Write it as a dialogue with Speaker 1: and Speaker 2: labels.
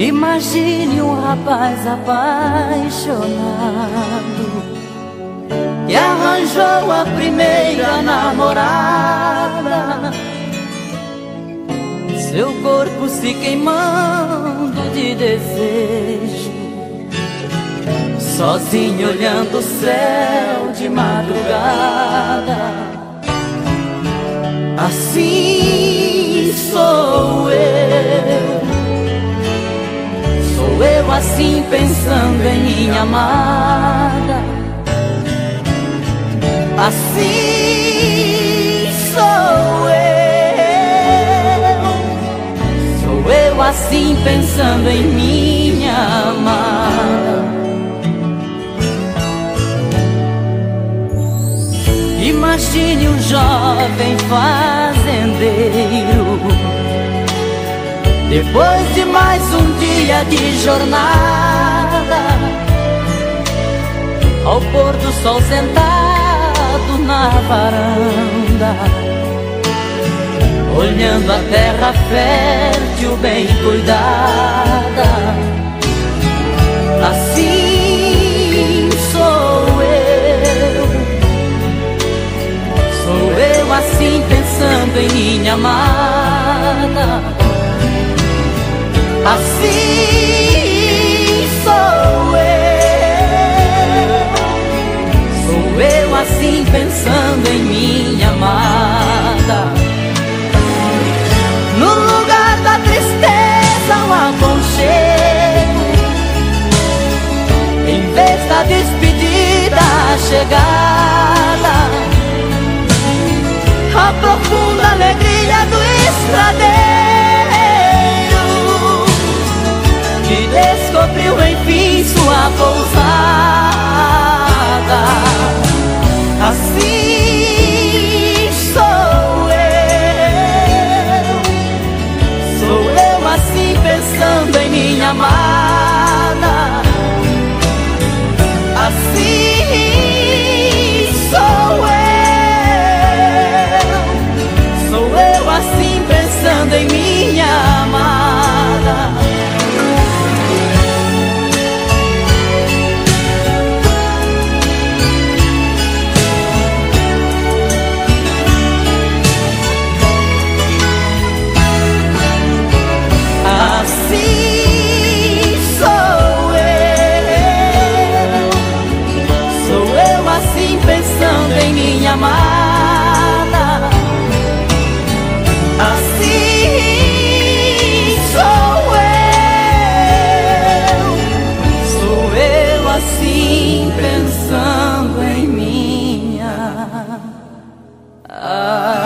Speaker 1: Imagine um rapaz apaixonado que arranjou a primeira namorada. Seu corpo se queimando de desejo, sozinho olhando o céu de madrugada. Assim assim pensando em minha amada. Assim sou eu, sou eu assim pensando em minha amada. Imagine um jovem fazendeiro depois de mais um dia de jornada Ao pôr do sol sentado na varanda Olhando a terra fértil bem cuidada Assim sou eu. Sou eu assim pensando em minha amada Assim sou eu, sou eu assim pensando em minha amada. No lugar da tristeza, um aconchego, em vez da despedida, a descobriu enfim sua pousada. Assim sou eu, sou eu assim pensando em minha amada. Assim Ah.